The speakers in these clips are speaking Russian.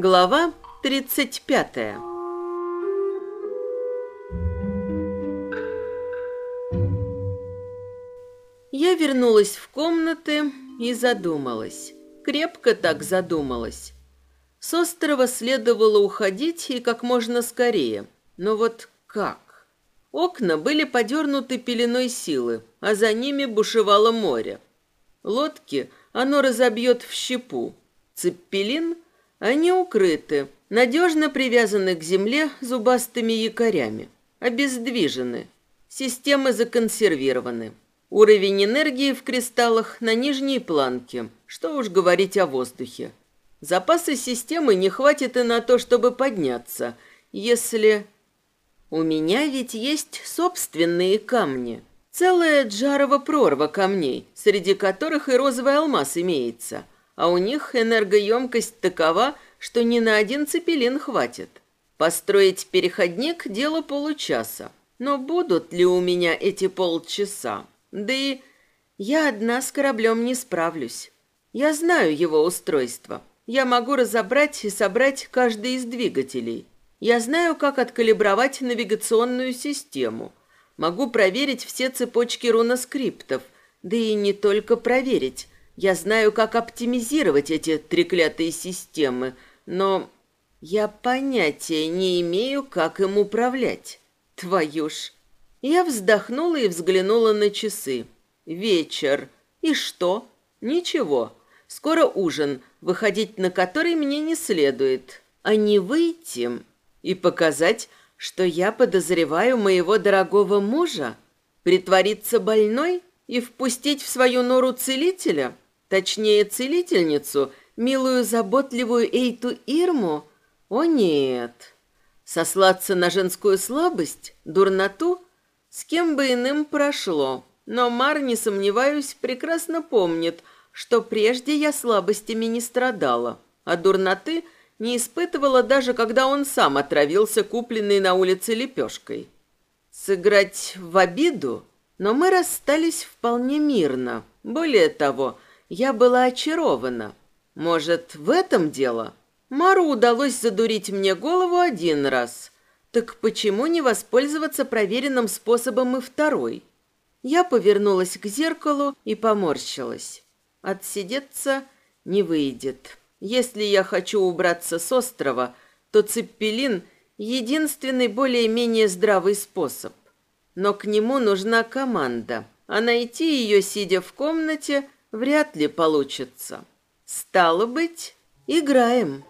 Глава 35 Я вернулась в комнаты и задумалась. Крепко так задумалась. С острова следовало уходить и как можно скорее. Но вот как? Окна были подернуты пеленой силы, а за ними бушевало море. Лодки оно разобьет в щепу. Цеппелин — они укрыты, надежно привязаны к земле зубастыми якорями, обездвижены. Системы законсервированы. Уровень энергии в кристаллах на нижней планке, что уж говорить о воздухе. Запасы системы не хватит и на то, чтобы подняться, если... У меня ведь есть собственные камни. Целая джарова прорва камней, среди которых и розовый алмаз имеется – а у них энергоемкость такова, что ни на один цепелин хватит. Построить переходник – дело получаса. Но будут ли у меня эти полчаса? Да и я одна с кораблем не справлюсь. Я знаю его устройство. Я могу разобрать и собрать каждый из двигателей. Я знаю, как откалибровать навигационную систему. Могу проверить все цепочки руноскриптов. Да и не только проверить, я знаю, как оптимизировать эти треклятые системы, но я понятия не имею, как им управлять. Твою ж. Я вздохнула и взглянула на часы. Вечер. И что? Ничего. Скоро ужин, выходить на который мне не следует. А не выйти и показать, что я подозреваю моего дорогого мужа? Притвориться больной и впустить в свою нору целителя – Точнее, целительницу, милую заботливую Эйту Ирму? О нет! Сослаться на женскую слабость, дурноту? С кем бы иным прошло. Но Мар, не сомневаюсь, прекрасно помнит, что прежде я слабостями не страдала, а дурноты не испытывала даже, когда он сам отравился купленной на улице лепешкой. Сыграть в обиду? Но мы расстались вполне мирно. Более того, я была очарована. Может, в этом дело? Мару удалось задурить мне голову один раз. Так почему не воспользоваться проверенным способом и второй? Я повернулась к зеркалу и поморщилась. Отсидеться не выйдет. Если я хочу убраться с острова, то цеппелин — единственный более-менее здравый способ. Но к нему нужна команда, а найти ее, сидя в комнате, вряд ли получится. Стало быть, играем.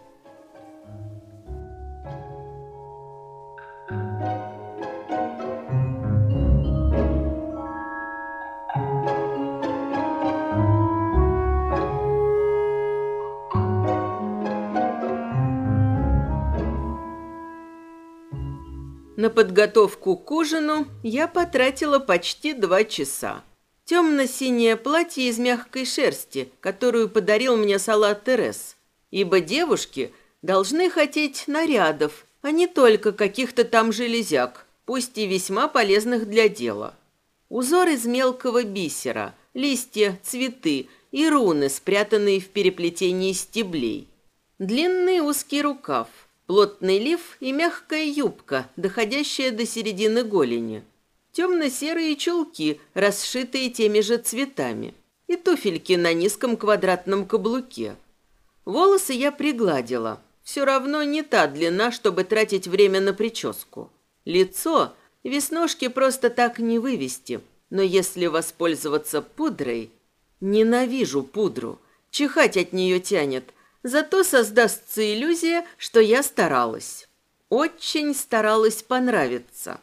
На подготовку к ужину я потратила почти два часа. Темно-синее платье из мягкой шерсти, которую подарил мне Салат Терес. Ибо девушки должны хотеть нарядов, а не только каких-то там железяк, пусть и весьма полезных для дела. Узор из мелкого бисера, листья, цветы и руны, спрятанные в переплетении стеблей. Длинный узкий рукав, плотный лиф и мягкая юбка, доходящая до середины голени – темно-серые чулки, расшитые теми же цветами, и туфельки на низком квадратном каблуке. Волосы я пригладила. Все равно не та длина, чтобы тратить время на прическу. Лицо веснушки просто так не вывести, но если воспользоваться пудрой... Ненавижу пудру, чихать от нее тянет, зато создастся иллюзия, что я старалась. Очень старалась понравиться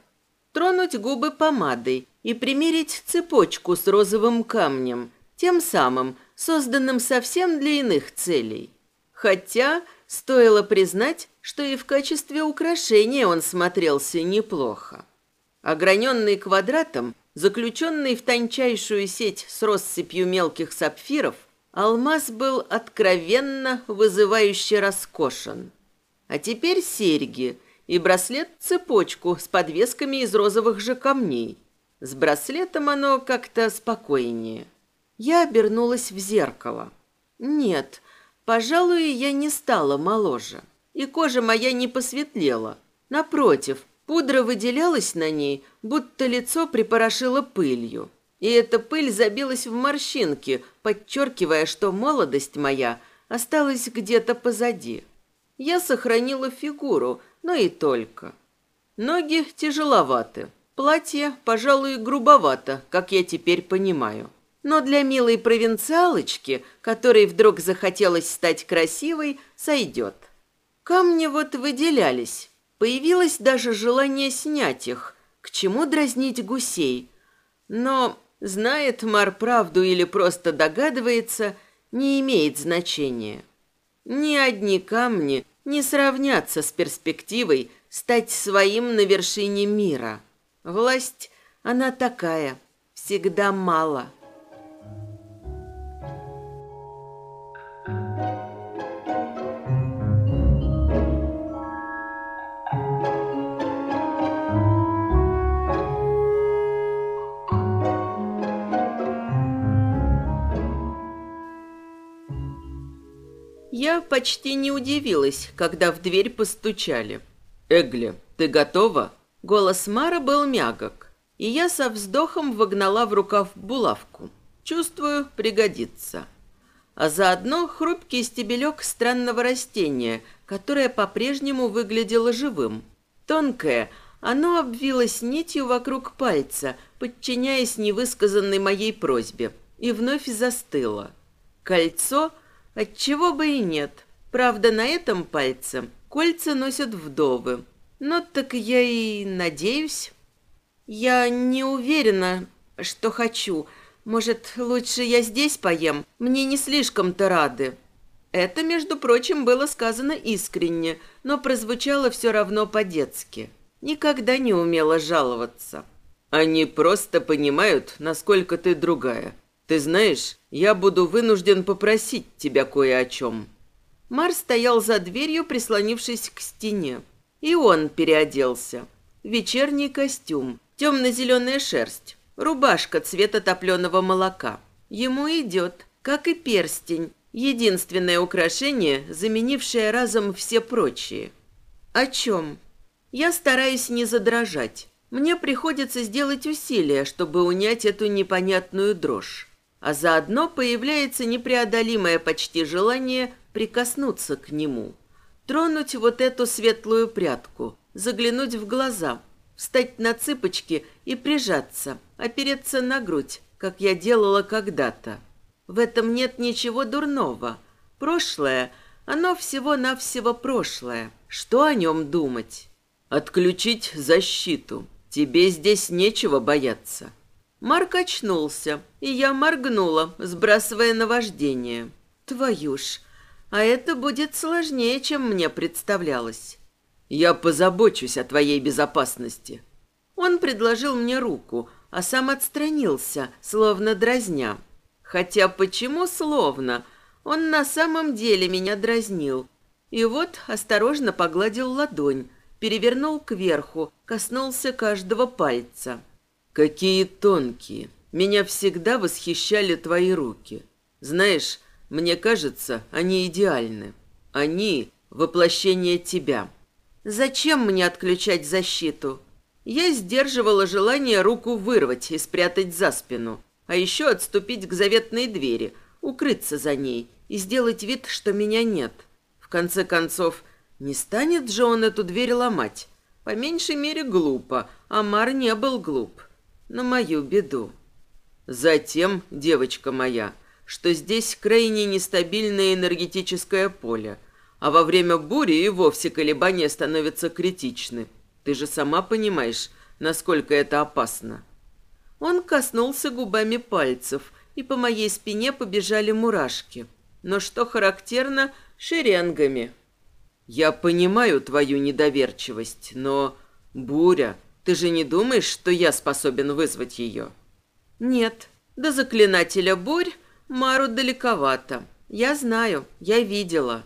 тронуть губы помадой и примерить цепочку с розовым камнем, тем самым созданным совсем для иных целей. Хотя стоило признать, что и в качестве украшения он смотрелся неплохо. Ограненный квадратом, заключенный в тончайшую сеть с россыпью мелких сапфиров, Алмаз был откровенно вызывающе роскошен. А теперь серьги и браслет-цепочку с подвесками из розовых же камней. С браслетом оно как-то спокойнее. Я обернулась в зеркало. Нет, пожалуй, я не стала моложе. И кожа моя не посветлела. Напротив, пудра выделялась на ней, будто лицо припорошило пылью. И эта пыль забилась в морщинки, подчеркивая, что молодость моя осталась где-то позади. Я сохранила фигуру, но и только. Ноги тяжеловаты. Платье, пожалуй, грубовато, как я теперь понимаю. Но для милой провинциалочки, которой вдруг захотелось стать красивой, сойдет. Камни вот выделялись. Появилось даже желание снять их. К чему дразнить гусей? Но знает Мар правду или просто догадывается, не имеет значения. Ни одни камни не сравнятся с перспективой стать своим на вершине мира. Власть, она такая, всегда мало. Я почти не удивилась, когда в дверь постучали. «Эгли, ты готова?» Голос Мара был мягок, и я со вздохом вогнала в рукав булавку. Чувствую, пригодится. А заодно хрупкий стебелек странного растения, которое по-прежнему выглядело живым. Тонкое, оно обвилось нитью вокруг пальца, подчиняясь невысказанной моей просьбе, и вновь застыло. Кольцо, отчего бы и нет. Правда, на этом пальце кольца носят вдовы, ну, так я и надеюсь. Я не уверена, что хочу. Может, лучше я здесь поем? Мне не слишком-то рады. Это, между прочим, было сказано искренне, но прозвучало все равно по-детски. Никогда не умела жаловаться. Они просто понимают, насколько ты другая. Ты знаешь, я буду вынужден попросить тебя кое о чем. Мар стоял за дверью, прислонившись к стене. И он переоделся. Вечерний костюм, темно-зеленая шерсть, рубашка цвета топленого молока. Ему идет, как и перстень, единственное украшение, заменившее разом все прочие. О чем? Я стараюсь не задрожать. Мне приходится сделать усилия, чтобы унять эту непонятную дрожь. А заодно появляется непреодолимое почти желание прикоснуться к нему – Тронуть вот эту светлую прядку, заглянуть в глаза, встать на цыпочки и прижаться, опереться на грудь, как я делала когда-то. В этом нет ничего дурного. Прошлое, оно всего-навсего прошлое. Что о нем думать? Отключить защиту. Тебе здесь нечего бояться. Марк очнулся, и я моргнула, сбрасывая наваждение. Твою ж, а это будет сложнее, чем мне представлялось. Я позабочусь о твоей безопасности. Он предложил мне руку, а сам отстранился, словно дразня. Хотя почему словно? Он на самом деле меня дразнил. И вот осторожно погладил ладонь, перевернул кверху, коснулся каждого пальца. Какие тонкие. Меня всегда восхищали твои руки. Знаешь, мне кажется, они идеальны. Они – воплощение тебя. Зачем мне отключать защиту? Я сдерживала желание руку вырвать и спрятать за спину, а еще отступить к заветной двери, укрыться за ней и сделать вид, что меня нет. В конце концов, не станет же он эту дверь ломать. По меньшей мере глупо, а Мар не был глуп. На мою беду. Затем, девочка моя – что здесь крайне нестабильное энергетическое поле, а во время бури и вовсе колебания становятся критичны. Ты же сама понимаешь, насколько это опасно. Он коснулся губами пальцев, и по моей спине побежали мурашки. Но что характерно, шеренгами. Я понимаю твою недоверчивость, но... Буря, ты же не думаешь, что я способен вызвать ее? Нет, до заклинателя бурь Мару далековато. Я знаю, я видела.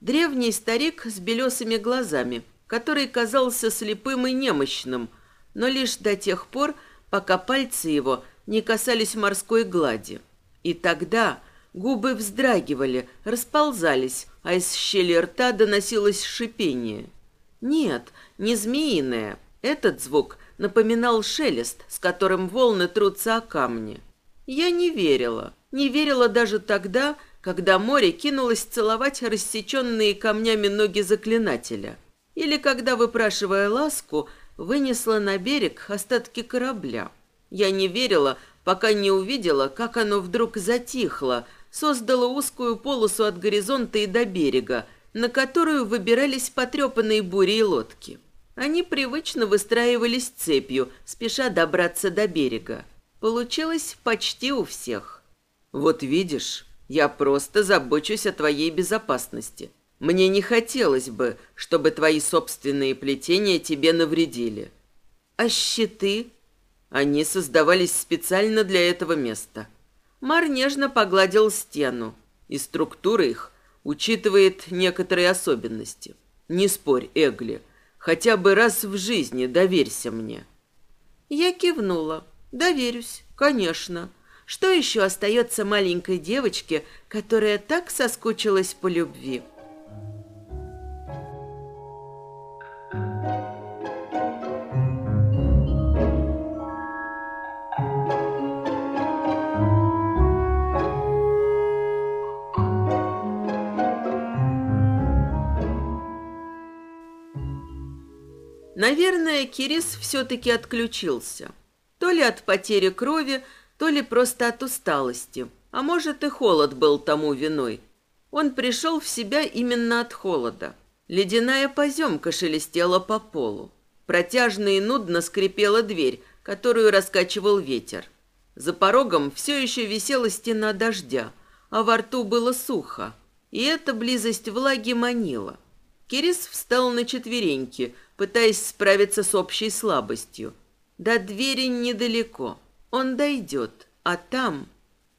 Древний старик с белесыми глазами, который казался слепым и немощным, но лишь до тех пор, пока пальцы его не касались морской глади. И тогда губы вздрагивали, расползались, а из щели рта доносилось шипение. Нет, не змеиное. Этот звук напоминал шелест, с которым волны трутся о камни. Я не верила. Не верила даже тогда, когда море кинулось целовать рассеченные камнями ноги заклинателя. Или когда, выпрашивая ласку, вынесла на берег остатки корабля. Я не верила, пока не увидела, как оно вдруг затихло, создало узкую полосу от горизонта и до берега, на которую выбирались потрепанные бури лодки. Они привычно выстраивались цепью, спеша добраться до берега. Получилось почти у всех. «Вот видишь, я просто забочусь о твоей безопасности. Мне не хотелось бы, чтобы твои собственные плетения тебе навредили». «А щиты?» Они создавались специально для этого места. Мар нежно погладил стену, и структура их учитывает некоторые особенности. Не спорь, Эгли, хотя бы раз в жизни доверься мне. Я кивнула. Доверюсь, конечно. Что еще остается маленькой девочке, которая так соскучилась по любви? Наверное, Кирис все-таки отключился. То ли от потери крови, то ли просто от усталости. А может, и холод был тому виной. Он пришел в себя именно от холода. Ледяная поземка шелестела по полу. Протяжно и нудно скрипела дверь, которую раскачивал ветер. За порогом все еще висела стена дождя, а во рту было сухо. И эта близость влаги манила. Кирис встал на четвереньки, пытаясь справиться с общей слабостью. До двери недалеко. Он дойдет, а там...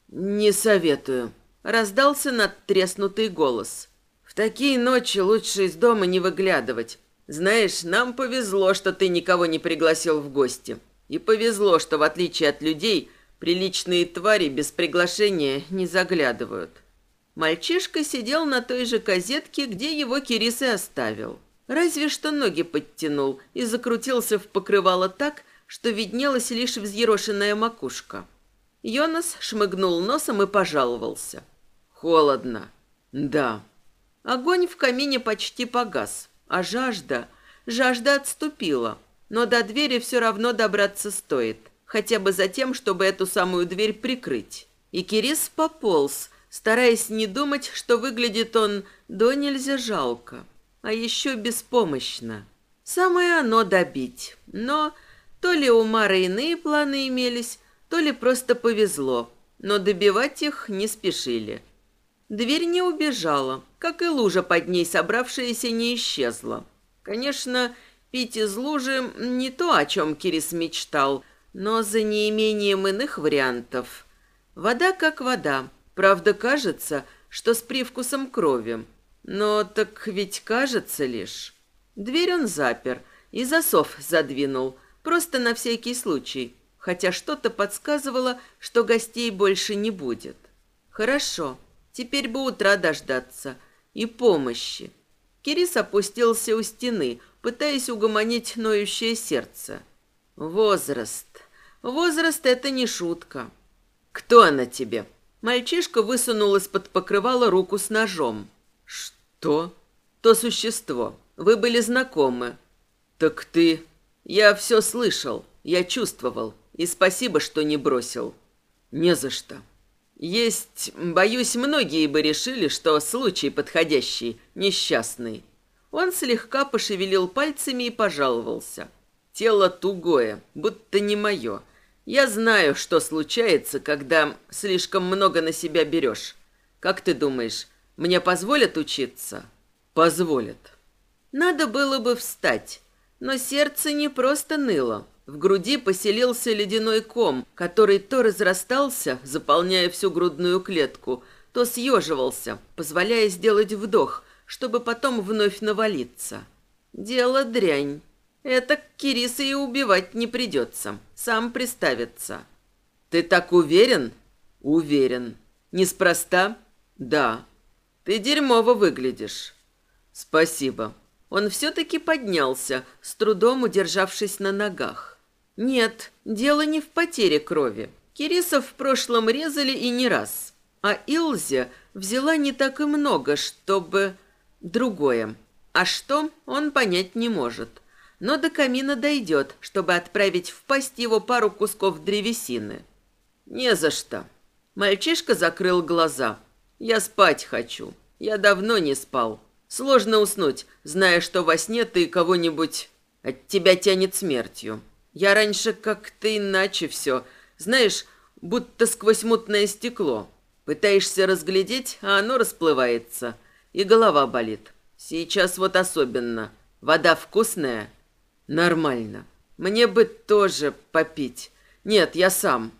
«Не советую», — раздался надтреснутый голос. «В такие ночи лучше из дома не выглядывать. Знаешь, нам повезло, что ты никого не пригласил в гости. И повезло, что, в отличие от людей, приличные твари без приглашения не заглядывают». Мальчишка сидел на той же козетке, где его Кирис и оставил. Разве что ноги подтянул и закрутился в покрывало так, что виднелась лишь взъерошенная макушка. Йонас шмыгнул носом и пожаловался. «Холодно». «Да». Огонь в камине почти погас, а жажда... Жажда отступила, но до двери все равно добраться стоит, хотя бы за тем, чтобы эту самую дверь прикрыть. И Кирис пополз, стараясь не думать, что выглядит он до нельзя жалко, а еще беспомощно. Самое оно добить, но то ли у Мары иные планы имелись, то ли просто повезло, но добивать их не спешили. Дверь не убежала, как и лужа под ней собравшаяся не исчезла. Конечно, пить из лужи не то, о чем Кирис мечтал, но за неимением иных вариантов. Вода как вода, Правда, кажется, что с привкусом крови. Но так ведь кажется лишь. Дверь он запер и засов задвинул, просто на всякий случай, хотя что-то подсказывало, что гостей больше не будет. Хорошо, теперь бы утра дождаться и помощи. Кирис опустился у стены, пытаясь угомонить ноющее сердце. Возраст. Возраст — это не шутка. «Кто она тебе?» Мальчишка высунул из-под покрывала руку с ножом. «Что?» «То существо. Вы были знакомы». «Так ты...» «Я все слышал, я чувствовал, и спасибо, что не бросил». «Не за что. Есть, боюсь, многие бы решили, что случай подходящий, несчастный». Он слегка пошевелил пальцами и пожаловался. «Тело тугое, будто не мое». Я знаю, что случается, когда слишком много на себя берешь. Как ты думаешь, мне позволят учиться? Позволят. Надо было бы встать, но сердце не просто ныло. В груди поселился ледяной ком, который то разрастался, заполняя всю грудную клетку, то съеживался, позволяя сделать вдох, чтобы потом вновь навалиться. Дело дрянь. Это Кириса и убивать не придется. Сам приставится. Ты так уверен? Уверен. Неспроста? Да. Ты дерьмово выглядишь. Спасибо. Он все-таки поднялся, с трудом удержавшись на ногах. Нет, дело не в потере крови. Кирисов в прошлом резали и не раз. А Илзе взяла не так и много, чтобы... Другое. А что, он понять не может. Но до камина дойдет, чтобы отправить в пасть его пару кусков древесины. Не за что. Мальчишка закрыл глаза. Я спать хочу. Я давно не спал. Сложно уснуть, зная, что во сне ты кого-нибудь... От тебя тянет смертью. Я раньше как-то иначе все. Знаешь, будто сквозь мутное стекло. Пытаешься разглядеть, а оно расплывается. И голова болит. Сейчас вот особенно. Вода вкусная? Нормально. Мне бы тоже попить. Нет, я сам.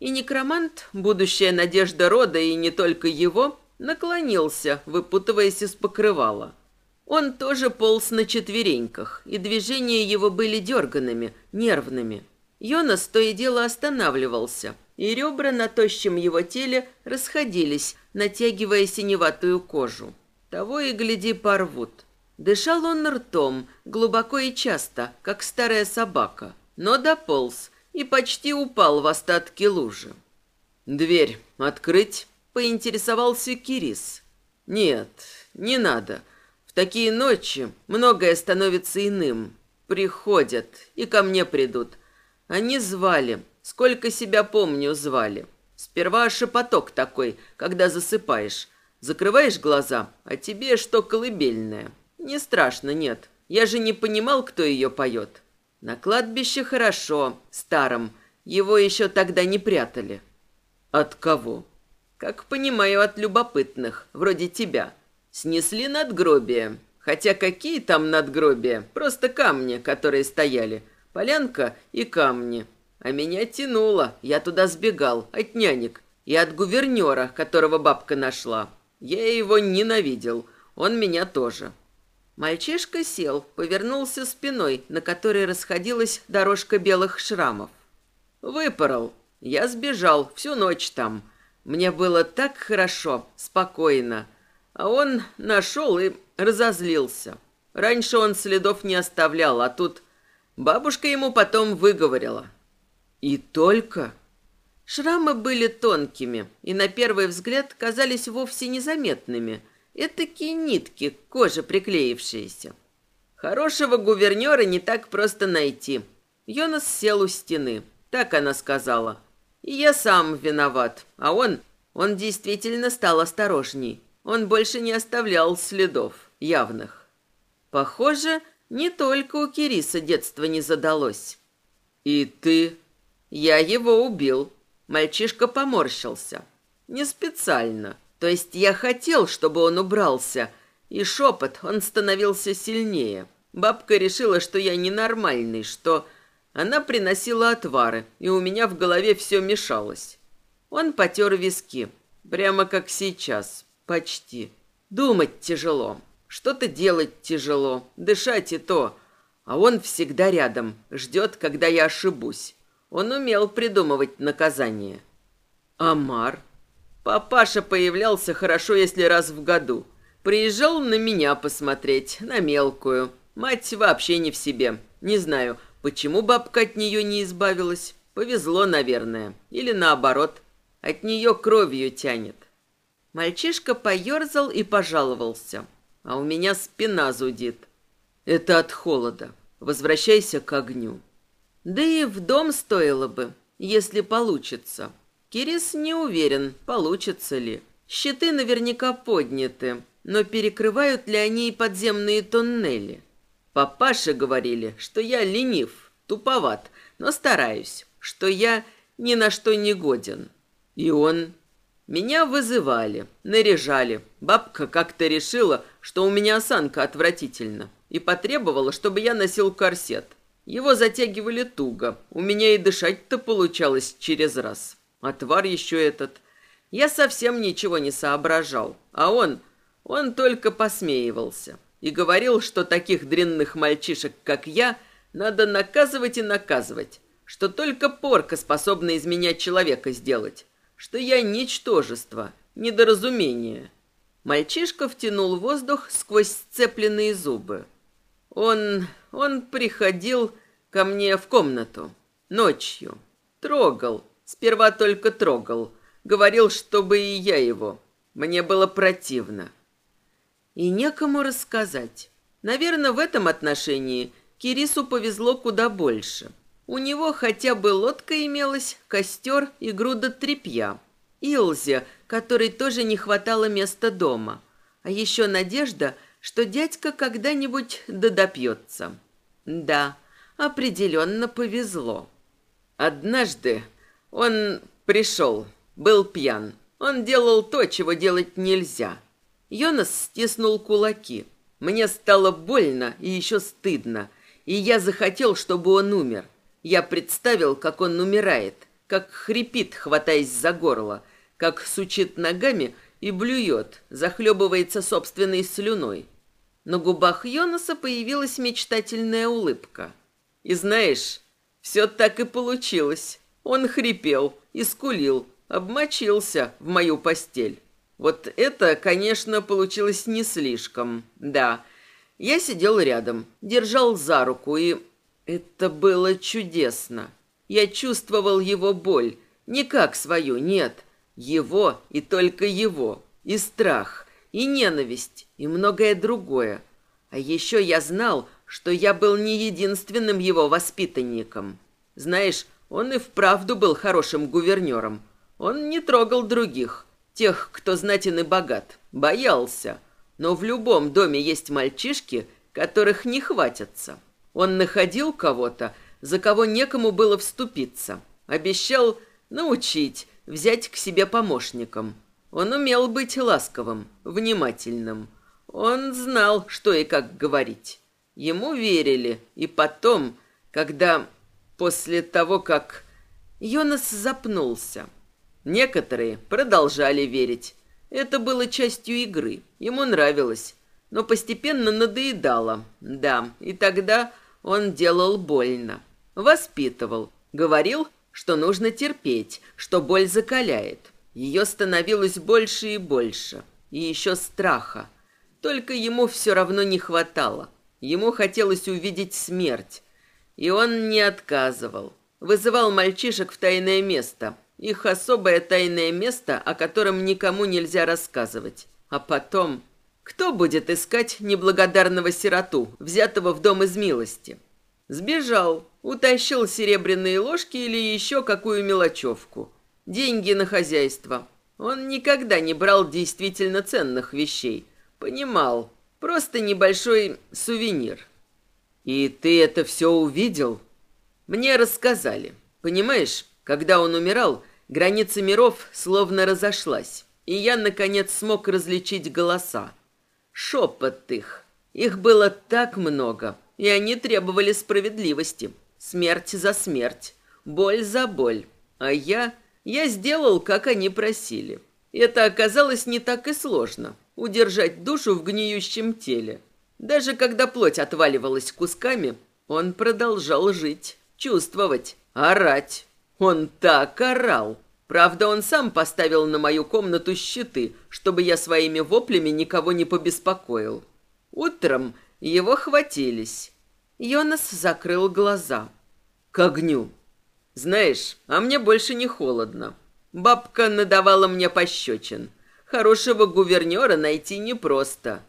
И некромант, будущая надежда рода и не только его, наклонился, выпутываясь из покрывала. Он тоже полз на четвереньках, и движения его были дерганными, нервными. Йонас то и дело останавливался, и ребра на тощем его теле расходились, натягивая синеватую кожу. Того и гляди порвут. Дышал он ртом, глубоко и часто, как старая собака, но дополз и почти упал в остатки лужи. «Дверь открыть?» — поинтересовался Кирис. «Нет, не надо. В такие ночи многое становится иным. Приходят и ко мне придут. Они звали, сколько себя помню, звали. Сперва шепоток такой, когда засыпаешь. Закрываешь глаза, а тебе что колыбельное. Не страшно, нет. Я же не понимал, кто ее поет. На кладбище хорошо, старом. Его еще тогда не прятали. От кого? Как понимаю, от любопытных, вроде тебя. Снесли надгробие. Хотя какие там надгробия? Просто камни, которые стояли. Полянка и камни. А меня тянуло. Я туда сбегал. От нянек. И от гувернера, которого бабка нашла. Я его ненавидел. Он меня тоже. Мальчишка сел, повернулся спиной, на которой расходилась дорожка белых шрамов. Выпорол. Я сбежал всю ночь там. Мне было так хорошо, спокойно. А он нашел и разозлился. Раньше он следов не оставлял, а тут бабушка ему потом выговорила. И только... Шрамы были тонкими и на первый взгляд казались вовсе незаметными. Этакие нитки к коже приклеившиеся. Хорошего гувернера не так просто найти. Йонас сел у стены. Так она сказала. И я сам виноват. А он... Он действительно стал осторожней. Он больше не оставлял следов, явных. Похоже, не только у Кириса детство не задалось. «И ты?» «Я его убил». Мальчишка поморщился. «Не специально. То есть я хотел, чтобы он убрался, и шепот, он становился сильнее. Бабка решила, что я ненормальный, что... Она приносила отвары, и у меня в голове все мешалось. Он потер виски, прямо как сейчас, Почти. Думать тяжело. Что-то делать тяжело. Дышать и то. А он всегда рядом. Ждет, когда я ошибусь. Он умел придумывать наказание. Амар. Папаша появлялся хорошо, если раз в году. Приезжал на меня посмотреть, на мелкую. Мать вообще не в себе. Не знаю, почему бабка от нее не избавилась. Повезло, наверное. Или наоборот. От нее кровью тянет. Мальчишка поерзал и пожаловался. А у меня спина зудит. Это от холода. Возвращайся к огню. Да и в дом стоило бы, если получится. Кирис не уверен, получится ли. Щиты наверняка подняты, но перекрывают ли они и подземные тоннели? Папаши говорили, что я ленив, туповат, но стараюсь, что я ни на что не годен. И он меня вызывали, наряжали. Бабка как-то решила, что у меня осанка отвратительна, и потребовала, чтобы я носил корсет. Его затягивали туго. У меня и дышать-то получалось через раз. Отвар еще этот. Я совсем ничего не соображал. А он... Он только посмеивался. И говорил, что таких дрянных мальчишек, как я, надо наказывать и наказывать. Что только порка способна из меня человека сделать. Что я ничтожество, недоразумение. Мальчишка втянул воздух сквозь сцепленные зубы. Он... он приходил ко мне в комнату. Ночью. Трогал. Сперва только трогал. Говорил, чтобы и я его. Мне было противно. И некому рассказать. Наверное, в этом отношении Кирису повезло куда больше. У него хотя бы лодка имелась, костер и груда тряпья. Илзе, которой тоже не хватало места дома. А еще надежда, что дядька когда-нибудь додопьется. Да, определенно повезло. Однажды он пришел, был пьян. Он делал то, чего делать нельзя. Йонас стиснул кулаки. Мне стало больно и еще стыдно, и я захотел, чтобы он умер. Я представил, как он умирает, как хрипит, хватаясь за горло, как сучит ногами и блюет, захлебывается собственной слюной. На губах Йонаса появилась мечтательная улыбка. И знаешь, все так и получилось. Он хрипел и скулил, обмочился в мою постель. Вот это, конечно, получилось не слишком. Да, я сидел рядом, держал за руку, и это было чудесно. Я чувствовал его боль, не как свою, нет, его и только его, и страх, и ненависть, и многое другое. А еще я знал, что я был не единственным его воспитанником. Знаешь, он и вправду был хорошим гувернером. Он не трогал других, тех, кто знатен и богат, боялся. Но в любом доме есть мальчишки, которых не хватятся. Он находил кого-то, за кого некому было вступиться. Обещал научить, взять к себе помощником. Он умел быть ласковым, внимательным. Он знал, что и как говорить. Ему верили, и потом, когда... После того, как... Йонас запнулся. Некоторые продолжали верить. Это было частью игры. Ему нравилось. Но постепенно надоедало. Да, и тогда он делал больно. Воспитывал. Говорил, что нужно терпеть, что боль закаляет. Ее становилось больше и больше. И еще страха. Только ему все равно не хватало. Ему хотелось увидеть смерть. И он не отказывал. Вызывал мальчишек в тайное место. Их особое тайное место, о котором никому нельзя рассказывать. А потом... Кто будет искать неблагодарного сироту, взятого в дом из милости? Сбежал, утащил серебряные ложки или еще какую мелочевку. Деньги на хозяйство. Он никогда не брал действительно ценных вещей. Понимал. Просто небольшой сувенир. И ты это все увидел? Мне рассказали. Понимаешь, когда он умирал, граница миров словно разошлась. И я, наконец, смог различить голоса. Шепот их. Их было так много, и они требовали справедливости. Смерть за смерть, боль за боль. А я... Я сделал, как они просили. Это оказалось не так и сложно. Удержать душу в гниющем теле. Даже когда плоть отваливалась кусками, он продолжал жить, чувствовать, орать. Он так орал. Правда, он сам поставил на мою комнату щиты, чтобы я своими воплями никого не побеспокоил. Утром его хватились. Йонас закрыл глаза. К огню. Знаешь, а мне больше не холодно. Бабка надавала мне пощечин. Хорошего гувернера найти непросто.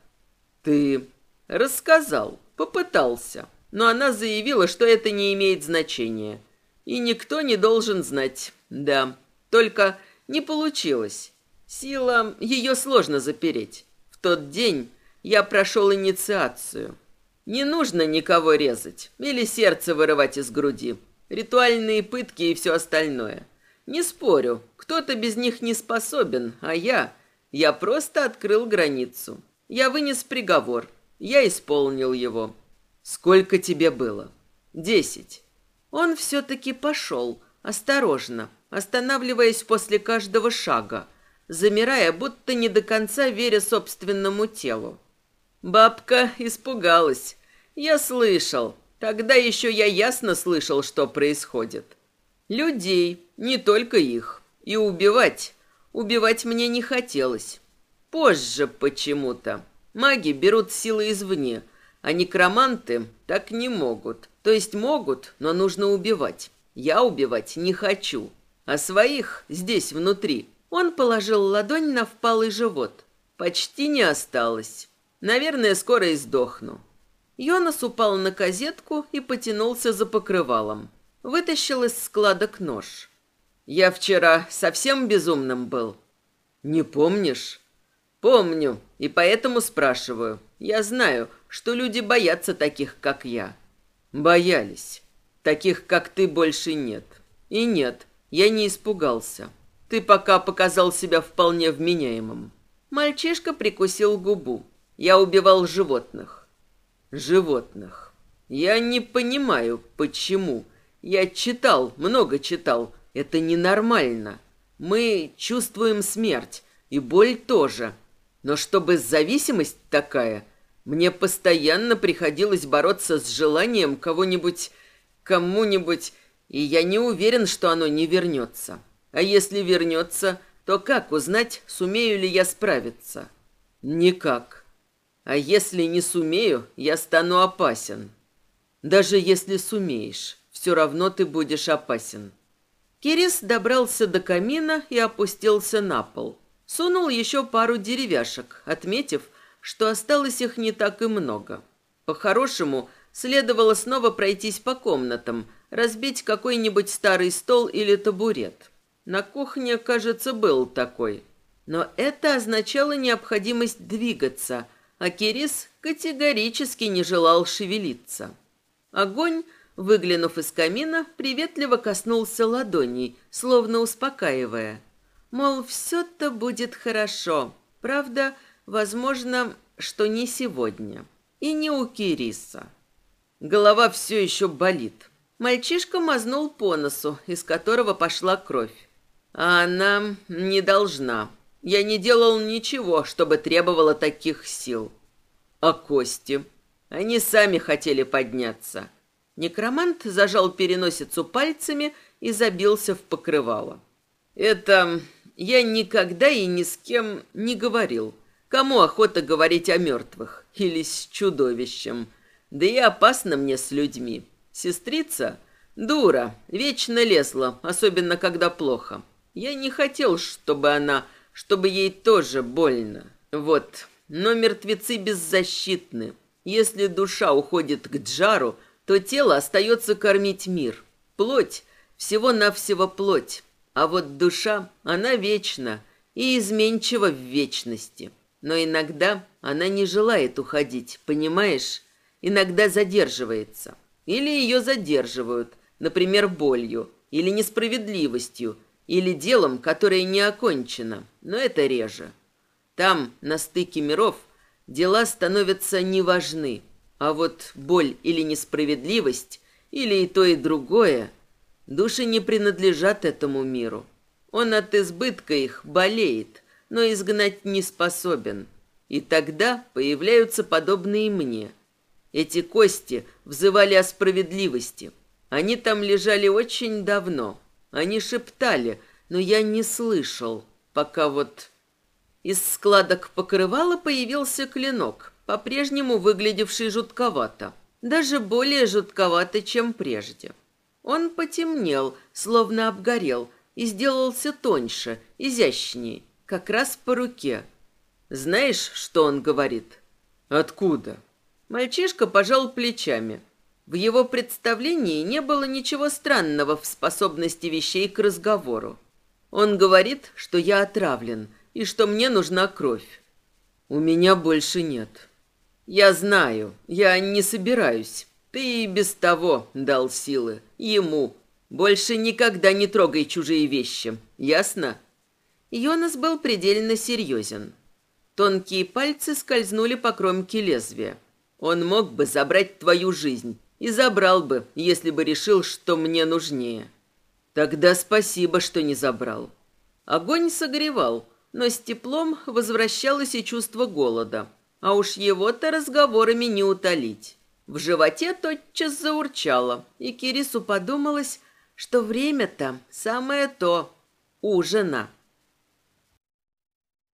Ты рассказал, попытался, но она заявила, что это не имеет значения. И никто не должен знать. Да, только не получилось. Сила, ее сложно запереть. В тот день я прошел инициацию. Не нужно никого резать или сердце вырывать из груди. Ритуальные пытки и все остальное. Не спорю, кто-то без них не способен, а я... Я просто открыл границу. Я вынес приговор. Я исполнил его. Сколько тебе было? Десять. Он все-таки пошел, осторожно, останавливаясь после каждого шага, замирая, будто не до конца веря собственному телу. Бабка испугалась. Я слышал. Тогда еще я ясно слышал, что происходит. Людей, не только их. И убивать. Убивать мне не хотелось. Позже почему-то. Маги берут силы извне, а некроманты так не могут. То есть могут, но нужно убивать. Я убивать не хочу. А своих здесь, внутри. Он положил ладонь на впалый живот. Почти не осталось. Наверное, скоро и сдохну. Йонас упал на козетку и потянулся за покрывалом. Вытащил из складок нож. «Я вчера совсем безумным был?» «Не помнишь?» «Помню, и поэтому спрашиваю. Я знаю, что люди боятся таких, как я». «Боялись. Таких, как ты, больше нет. И нет, я не испугался. Ты пока показал себя вполне вменяемым». Мальчишка прикусил губу. «Я убивал животных». «Животных. Я не понимаю, почему. Я читал, много читал. Это ненормально. Мы чувствуем смерть, и боль тоже. Но чтобы зависимость такая, мне постоянно приходилось бороться с желанием кого-нибудь, кому-нибудь, и я не уверен, что оно не вернется. А если вернется, то как узнать, сумею ли я справиться? Никак. А если не сумею, я стану опасен. Даже если сумеешь, все равно ты будешь опасен. Кирис добрался до камина и опустился на пол. Сунул еще пару деревяшек, отметив, что осталось их не так и много. По-хорошему, следовало снова пройтись по комнатам, разбить какой-нибудь старый стол или табурет. На кухне, кажется, был такой. Но это означало необходимость двигаться, а Кирис категорически не желал шевелиться. Огонь выглянув из камина, приветливо коснулся ладоней, словно успокаивая. Мол, все-то будет хорошо. Правда, возможно, что не сегодня. И не у Кириса. Голова все еще болит. Мальчишка мазнул по носу, из которого пошла кровь. А она не должна. Я не делал ничего, чтобы требовало таких сил. А кости? Они сами хотели подняться. Некромант зажал переносицу пальцами и забился в покрывало. «Это я никогда и ни с кем не говорил. Кому охота говорить о мертвых или с чудовищем? Да и опасно мне с людьми. Сестрица — дура, вечно лезла, особенно когда плохо. Я не хотел, чтобы она, чтобы ей тоже больно. Вот, но мертвецы беззащитны. Если душа уходит к Джару — то тело остается кормить мир. Плоть – всего-навсего плоть, а вот душа, она вечна и изменчива в вечности. Но иногда она не желает уходить, понимаешь? Иногда задерживается. Или ее задерживают, например, болью, или несправедливостью, или делом, которое не окончено, но это реже. Там, на стыке миров, дела становятся неважны, а вот боль или несправедливость, или и то, и другое, души не принадлежат этому миру. Он от избытка их болеет, но изгнать не способен. И тогда появляются подобные мне. Эти кости взывали о справедливости. Они там лежали очень давно. Они шептали, но я не слышал, пока вот... Из складок покрывала появился клинок, по-прежнему выглядевший жутковато, даже более жутковато, чем прежде. Он потемнел, словно обгорел, и сделался тоньше, изящнее, как раз по руке. Знаешь, что он говорит? Откуда? Мальчишка пожал плечами. В его представлении не было ничего странного в способности вещей к разговору. Он говорит, что я отравлен и что мне нужна кровь. У меня больше нет. «Я знаю, я не собираюсь. Ты и без того дал силы. Ему. Больше никогда не трогай чужие вещи. Ясно?» Йонас был предельно серьезен. Тонкие пальцы скользнули по кромке лезвия. Он мог бы забрать твою жизнь. И забрал бы, если бы решил, что мне нужнее. Тогда спасибо, что не забрал. Огонь согревал, но с теплом возвращалось и чувство голода. А уж его-то разговорами не утолить. В животе тотчас заурчало, и Кирису подумалось, что время-то самое то – ужина.